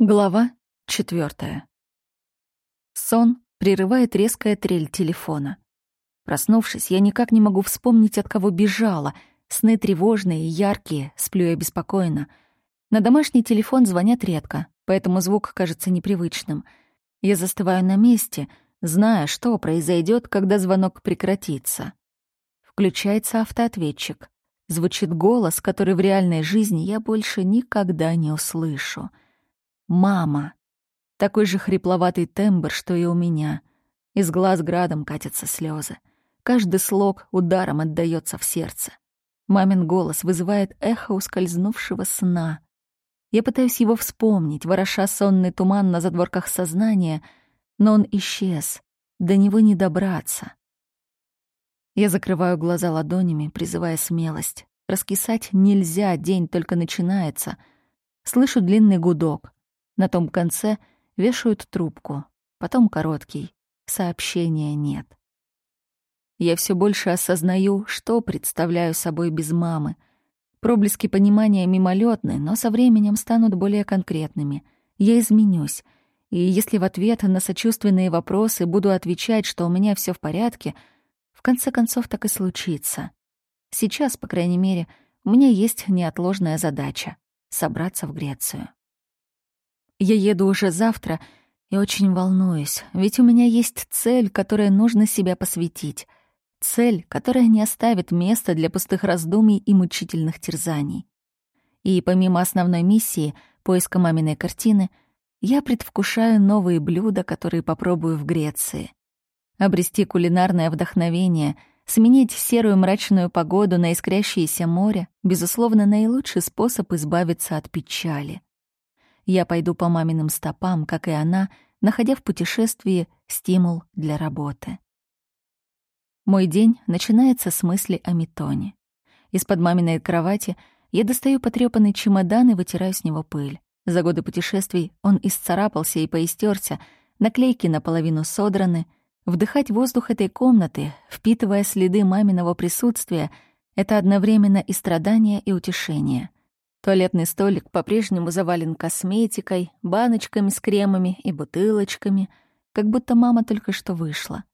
Глава четвертая. Сон прерывает резкая трель телефона. Проснувшись, я никак не могу вспомнить, от кого бежала. Сны тревожные и яркие, сплю я беспокойно. На домашний телефон звонят редко, поэтому звук кажется непривычным. Я застываю на месте, зная, что произойдет, когда звонок прекратится. Включается автоответчик. Звучит голос, который в реальной жизни я больше никогда не услышу — «Мама». Такой же хрипловатый тембр, что и у меня. Из глаз градом катятся слезы. Каждый слог ударом отдаётся в сердце. Мамин голос вызывает эхо ускользнувшего сна. Я пытаюсь его вспомнить, вороша сонный туман на задворках сознания, но он исчез. До него не добраться. Я закрываю глаза ладонями, призывая смелость. Раскисать нельзя, день только начинается. Слышу длинный гудок. На том конце вешают трубку, потом короткий. Сообщения нет. Я все больше осознаю, что представляю собой без мамы. Проблески понимания мимолетны, но со временем станут более конкретными. Я изменюсь. И если в ответ на сочувственные вопросы буду отвечать, что у меня все в порядке, в конце концов так и случится. Сейчас, по крайней мере, у меня есть неотложная задача — собраться в Грецию. Я еду уже завтра и очень волнуюсь, ведь у меня есть цель, которой нужно себя посвятить. Цель, которая не оставит места для пустых раздумий и мучительных терзаний. И помимо основной миссии — поиска маминой картины, я предвкушаю новые блюда, которые попробую в Греции. Обрести кулинарное вдохновение — Сменить серую мрачную погоду на искрящееся море — безусловно, наилучший способ избавиться от печали. Я пойду по маминым стопам, как и она, находя в путешествии стимул для работы. Мой день начинается с мысли о Метоне. Из-под маминой кровати я достаю потрёпанный чемодан и вытираю с него пыль. За годы путешествий он исцарапался и поистерся, наклейки наполовину содраны. Вдыхать воздух этой комнаты, впитывая следы маминого присутствия, это одновременно и страдание, и утешение. Туалетный столик по-прежнему завален косметикой, баночками с кремами и бутылочками, как будто мама только что вышла.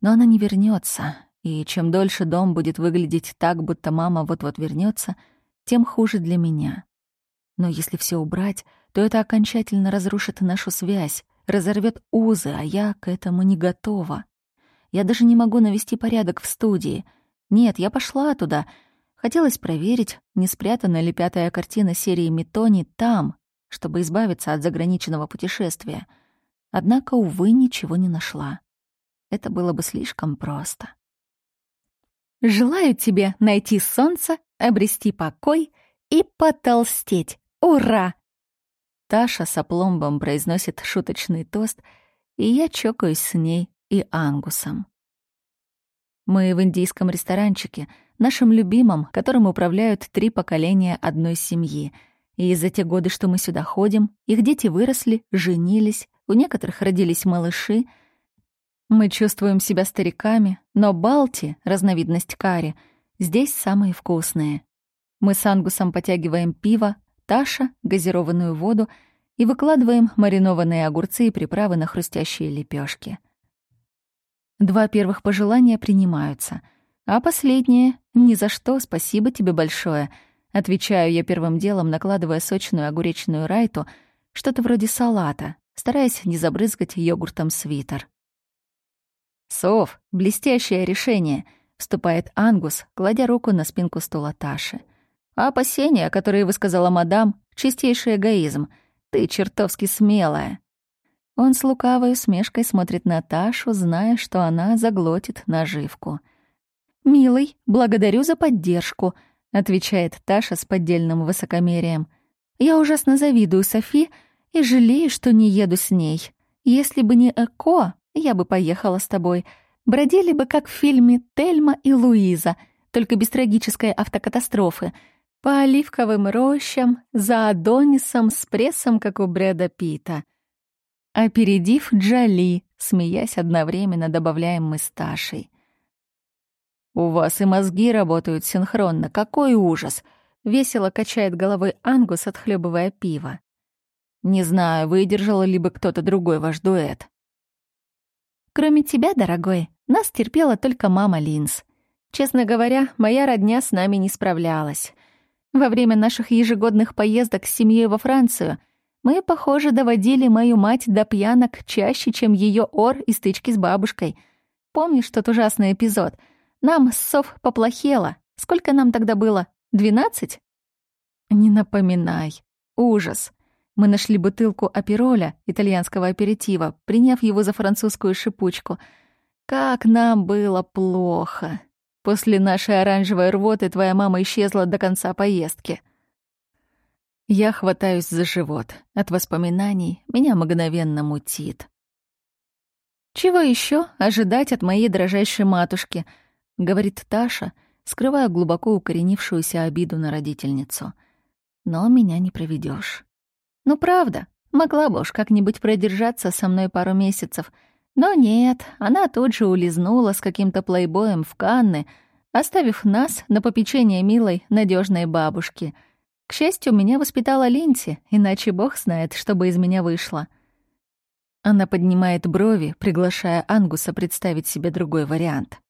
Но она не вернется, и чем дольше дом будет выглядеть так, будто мама вот-вот вернется, тем хуже для меня. Но если все убрать, то это окончательно разрушит нашу связь, разорвет узы, а я к этому не готова. Я даже не могу навести порядок в студии. Нет, я пошла туда — Хотелось проверить, не спрятана ли пятая картина серии «Метони» там, чтобы избавиться от заграниченного путешествия. Однако, увы, ничего не нашла. Это было бы слишком просто. «Желаю тебе найти солнце, обрести покой и потолстеть. Ура!» Таша с опломбом произносит шуточный тост, и я чокаюсь с ней и Ангусом. Мы в индийском ресторанчике — нашим любимым, которым управляют три поколения одной семьи. И за те годы, что мы сюда ходим, их дети выросли, женились, у некоторых родились малыши. Мы чувствуем себя стариками, но балти, разновидность карри, здесь самые вкусные. Мы с Ангусом потягиваем пиво, Таша — газированную воду и выкладываем маринованные огурцы и приправы на хрустящие лепешки. Два первых пожелания принимаются — а последнее — ни за что, спасибо тебе большое. Отвечаю я первым делом, накладывая сочную огуречную райту, что-то вроде салата, стараясь не забрызгать йогуртом свитер. «Сов, блестящее решение!» — вступает Ангус, кладя руку на спинку стула Таши. «А опасения, которые высказала мадам, — чистейший эгоизм. Ты чертовски смелая». Он с лукавой усмешкой смотрит на Ташу, зная, что она заглотит наживку — «Милый, благодарю за поддержку», — отвечает Таша с поддельным высокомерием. «Я ужасно завидую Софи и жалею, что не еду с ней. Если бы не Эко, я бы поехала с тобой. Бродили бы, как в фильме «Тельма и Луиза», только без трагической автокатастрофы. По оливковым рощам, за Адонисом с прессом, как у Брэда Питта. Опередив Джоли, смеясь одновременно, добавляем мы с Ташей. «У вас и мозги работают синхронно. Какой ужас!» — весело качает головой Ангус, отхлебывая пиво. Не знаю, выдержал ли бы кто-то другой ваш дуэт. Кроме тебя, дорогой, нас терпела только мама Линз. Честно говоря, моя родня с нами не справлялась. Во время наших ежегодных поездок с семьей во Францию мы, похоже, доводили мою мать до пьянок чаще, чем ее ор и стычки с бабушкой. Помнишь тот ужасный эпизод? Нам с Сов поплохело. Сколько нам тогда было? Двенадцать? Не напоминай. Ужас. Мы нашли бутылку апероля, итальянского аперитива, приняв его за французскую шипучку. Как нам было плохо. После нашей оранжевой рвоты твоя мама исчезла до конца поездки. Я хватаюсь за живот. От воспоминаний меня мгновенно мутит. «Чего еще ожидать от моей дрожайшей матушки?» — говорит Таша, скрывая глубоко укоренившуюся обиду на родительницу. «Но меня не проведешь. Ну, правда, могла бы уж как-нибудь продержаться со мной пару месяцев — но нет, она тут же улизнула с каким-то плейбоем в Канны, оставив нас на попечение милой, надежной бабушки. К счастью, меня воспитала Линси, иначе бог знает, что бы из меня вышло. Она поднимает брови, приглашая Ангуса представить себе другой вариант.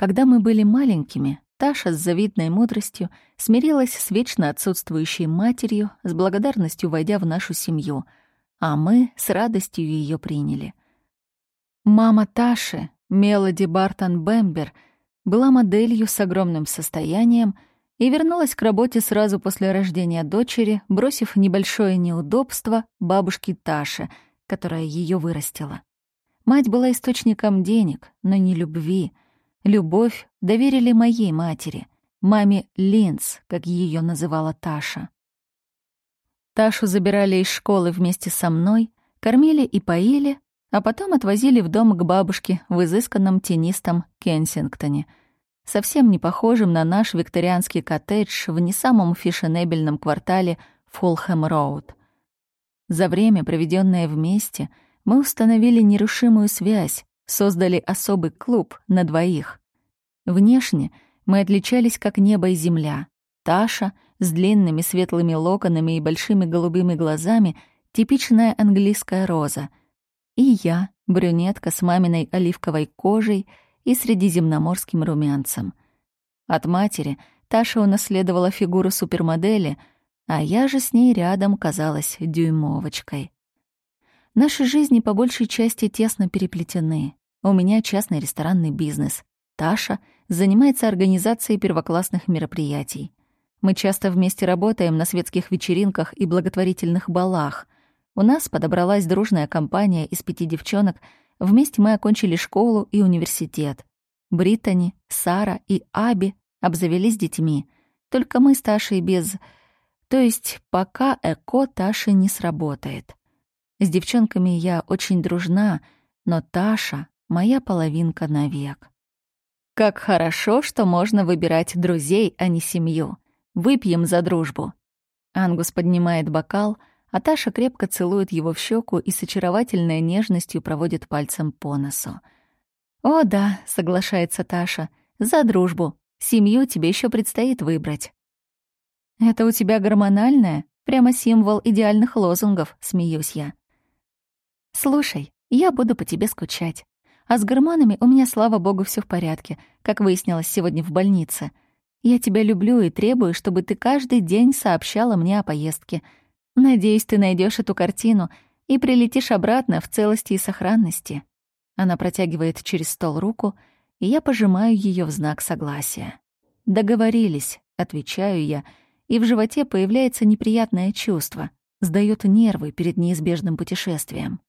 Когда мы были маленькими, Таша с завидной мудростью смирилась с вечно отсутствующей матерью, с благодарностью войдя в нашу семью, а мы с радостью ее приняли — Мама Таши, Мелоди Бартон Бэмбер, была моделью с огромным состоянием и вернулась к работе сразу после рождения дочери, бросив небольшое неудобство бабушке Таше, которая ее вырастила. Мать была источником денег, но не любви. Любовь доверили моей матери, маме Линц, как ее называла Таша. Ташу забирали из школы вместе со мной, кормили и поили, а потом отвозили в дом к бабушке в изысканном тенистом Кенсингтоне, совсем не похожем на наш викторианский коттедж в не самом фешенебельном квартале Фулхэм-Роуд. За время, проведенное вместе, мы установили нерушимую связь, создали особый клуб на двоих. Внешне мы отличались как небо и земля. Таша с длинными светлыми локонами и большими голубыми глазами — типичная английская роза — и я, брюнетка с маминой оливковой кожей и средиземноморским румянцем. От матери Таша унаследовала фигуру супермодели, а я же с ней рядом казалась дюймовочкой. Наши жизни по большей части тесно переплетены. У меня частный ресторанный бизнес. Таша занимается организацией первоклассных мероприятий. Мы часто вместе работаем на светских вечеринках и благотворительных балах — у нас подобралась дружная компания из пяти девчонок. Вместе мы окончили школу и университет. Британи, Сара и Аби обзавелись детьми. Только мы с Ташей без... То есть пока ЭКО Таши не сработает. С девчонками я очень дружна, но Таша — моя половинка навек. Как хорошо, что можно выбирать друзей, а не семью. Выпьем за дружбу. Ангус поднимает бокал — а Таша крепко целует его в щеку и с очаровательной нежностью проводит пальцем по носу. «О да», — соглашается Таша, — «за дружбу. Семью тебе еще предстоит выбрать». «Это у тебя гормональное? Прямо символ идеальных лозунгов», — смеюсь я. «Слушай, я буду по тебе скучать. А с гормонами у меня, слава богу, все в порядке, как выяснилось сегодня в больнице. Я тебя люблю и требую, чтобы ты каждый день сообщала мне о поездке — Надеюсь, ты найдешь эту картину и прилетишь обратно в целости и сохранности. Она протягивает через стол руку, и я пожимаю ее в знак согласия. Договорились, отвечаю я, и в животе появляется неприятное чувство, сдаёт нервы перед неизбежным путешествием.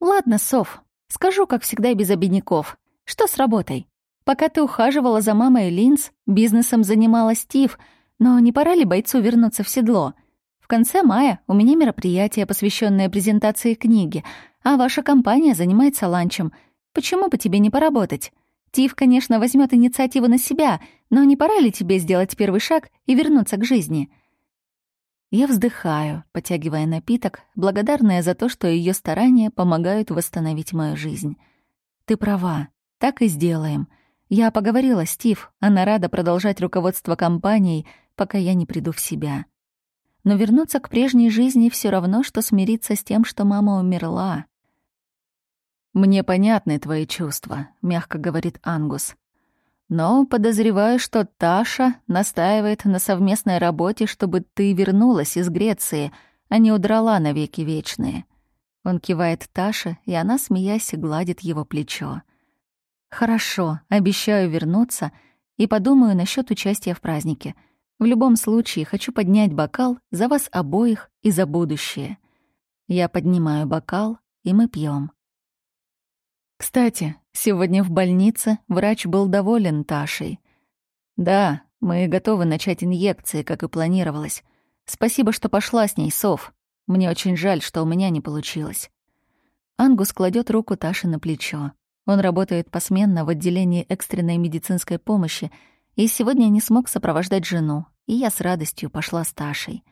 Ладно, Сов, скажу, как всегда, без обидников. Что с работой? Пока ты ухаживала за мамой Линз, бизнесом занималась Стив, но не пора ли бойцу вернуться в седло — конце мая у меня мероприятие, посвященное презентации книги, а ваша компания занимается ланчем. Почему бы тебе не поработать? Тиф, конечно, возьмет инициативу на себя, но не пора ли тебе сделать первый шаг и вернуться к жизни?» Я вздыхаю, потягивая напиток, благодарная за то, что ее старания помогают восстановить мою жизнь. «Ты права, так и сделаем. Я поговорила с Тиф, она рада продолжать руководство компанией, пока я не приду в себя». но вернуться к прежней жизни все равно, что смириться с тем, что мама умерла. «Мне понятны твои чувства», — мягко говорит Ангус. «Но подозреваю, что Таша настаивает на совместной работе, чтобы ты вернулась из Греции, а не удрала навеки вечные». Он кивает Таше, и она, смеясь, гладит его плечо. «Хорошо, обещаю вернуться и подумаю насчет участия в празднике. В любом случае, хочу поднять бокал за вас обоих и за будущее». Я поднимаю бокал, и мы пьем. Кстати, сегодня в больнице врач был доволен Ташей. «Да, мы готовы начать инъекции, как и планировалось. Спасибо, что пошла с ней, Сов. Мне очень жаль, что у меня не получилось». Ангус кладет руку Таши на плечо. Он работает посменно в отделении экстренной медицинской помощи и сегодня не смог сопровождать жену, и я с радостью пошла с Ташей.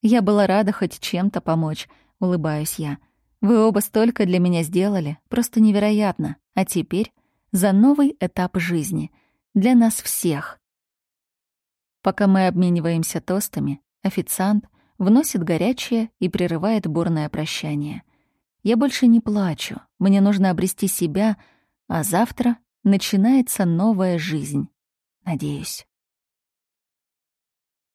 Я была рада хоть чем-то помочь, улыбаюсь я. Вы оба столько для меня сделали, просто невероятно. А теперь за новый этап жизни. Для нас всех. Пока мы обмениваемся тостами, официант вносит горячее и прерывает бурное прощание. Я больше не плачу, мне нужно обрести себя, а завтра начинается новая жизнь. Надеюсь.